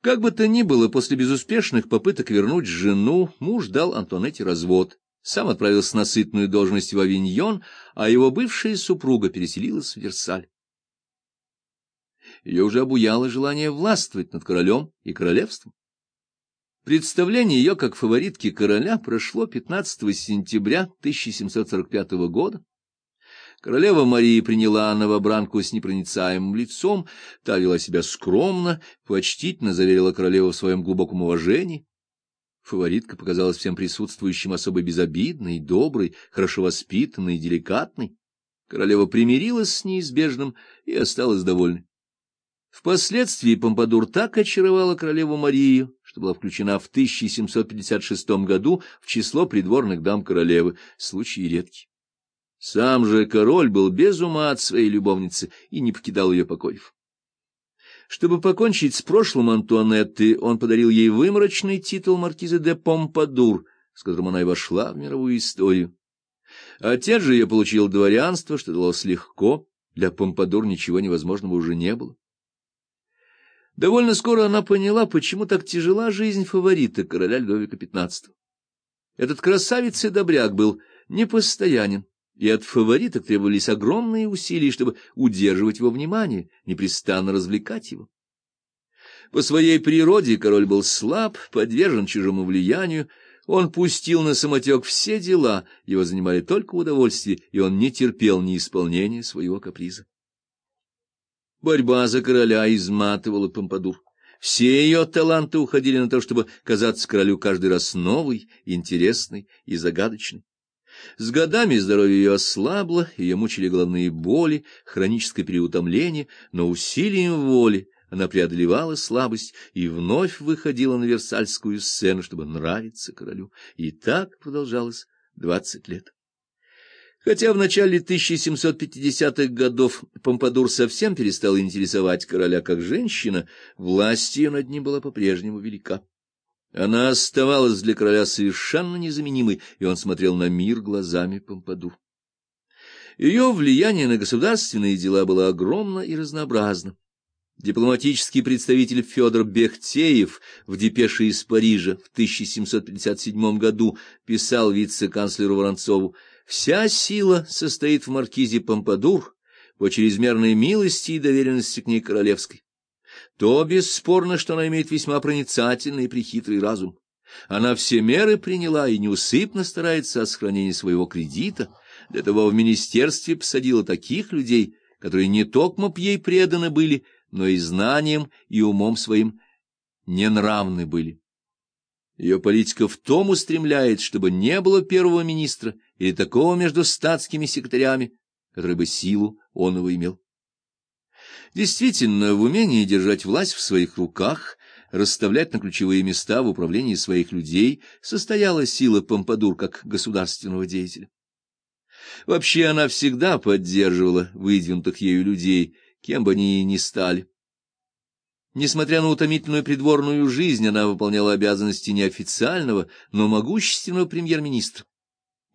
Как бы то ни было, после безуспешных попыток вернуть жену, муж дал Антуанетте развод, сам отправился на сытную должность в Авиньон, а его бывшая супруга переселилась в Версаль. Ее уже обуяло желание властвовать над королем и королевством. Представление ее как фаворитки короля прошло 15 сентября 1745 года. Королева Мария приняла новобранку с непроницаемым лицом, та вела себя скромно, почтительно заверила королеву в своем глубоком уважении. Фаворитка показалась всем присутствующим особо безобидной, доброй, хорошо воспитанной и деликатной. Королева примирилась с неизбежным и осталась довольной. Впоследствии Помпадур так очаровала королеву Марию, что была включена в 1756 году в число придворных дам королевы, случай редкий. Сам же король был без ума от своей любовницы и не покидал ее покоев. Чтобы покончить с прошлым Антуанетты, он подарил ей выморочный титул маркизы де Помпадур, с которым она и вошла в мировую историю. Отец же ее получил дворянство, что далось легко, для Помпадур ничего невозможного уже не было. Довольно скоро она поняла, почему так тяжела жизнь фаворита короля Людовика XV. Этот красавец и добряк был непостоянен, и от фавориток требовались огромные усилия, чтобы удерживать его внимание, непрестанно развлекать его. По своей природе король был слаб, подвержен чужому влиянию, он пустил на самотек все дела, его занимали только удовольствие, и он не терпел неисполнения своего каприза. Борьба за короля изматывала Помпадур. Все ее таланты уходили на то, чтобы казаться королю каждый раз новой, интересной и загадочной. С годами здоровье ее ослабло, ее мучили головные боли, хроническое переутомление, но усилием воли она преодолевала слабость и вновь выходила на Версальскую сцену, чтобы нравиться королю. И так продолжалось двадцать лет. Хотя в начале 1750-х годов Помпадур совсем перестал интересовать короля как женщина, власть ее над ним была по-прежнему велика. Она оставалась для короля совершенно незаменимой, и он смотрел на мир глазами Помпадур. Ее влияние на государственные дела было огромно и разнообразно. Дипломатический представитель Федор Бехтеев в депеше из Парижа в 1757 году писал вице-канцлеру Воронцову «Вся сила состоит в маркизе Помпадур по чрезмерной милости и доверенности к ней королевской то бесспорно, что она имеет весьма проницательный и прихитрый разум. Она все меры приняла и неусыпно старается о сохранении своего кредита, для того в министерстве посадила таких людей, которые не токмо б ей преданы были, но и знанием, и умом своим ненравны были. Ее политика в том устремляет, чтобы не было первого министра или такого между статскими секретарями, который бы силу он его имел. Действительно, в умении держать власть в своих руках, расставлять на ключевые места в управлении своих людей состояла сила Помпадур как государственного деятеля. Вообще она всегда поддерживала выдвинутых ею людей, кем бы они ни стали. Несмотря на утомительную придворную жизнь, она выполняла обязанности неофициального, но могущественного премьер-министра.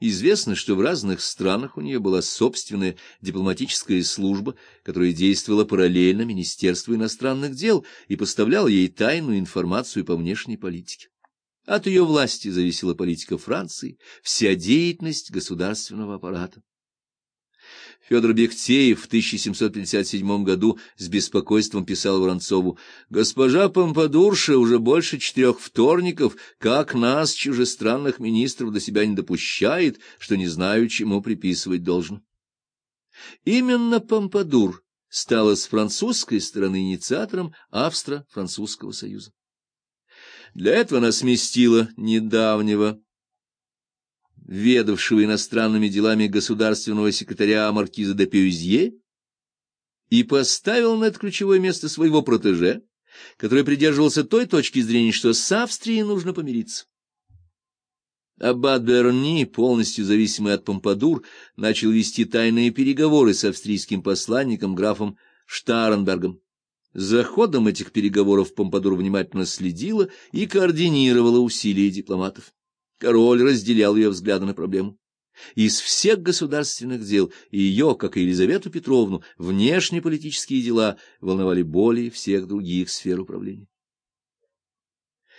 Известно, что в разных странах у нее была собственная дипломатическая служба, которая действовала параллельно Министерству иностранных дел и поставляла ей тайную информацию по внешней политике. От ее власти зависела политика Франции, вся деятельность государственного аппарата. Федор Бехтеев в 1757 году с беспокойством писал Воронцову, «Госпожа Помпадурша уже больше четырех вторников, как нас, чужестранных министров, до себя не допущает, что не знаю, чему приписывать должен». Именно Помпадур стала с французской стороны инициатором Австро-Французского союза. Для этого она сместила недавнего ведавшего иностранными делами государственного секретаря маркиза де Пюзье, и поставил на это ключевое место своего протеже, который придерживался той точки зрения, что с Австрией нужно помириться. Аббат Берни, полностью зависимый от Помпадур, начал вести тайные переговоры с австрийским посланником графом Штаренбергом. За ходом этих переговоров Помпадур внимательно следила и координировала усилия дипломатов. Король разделял ее взгляды на проблему. Из всех государственных дел ее, как и Елизавету Петровну, внешнеполитические дела волновали более всех других сфер управления.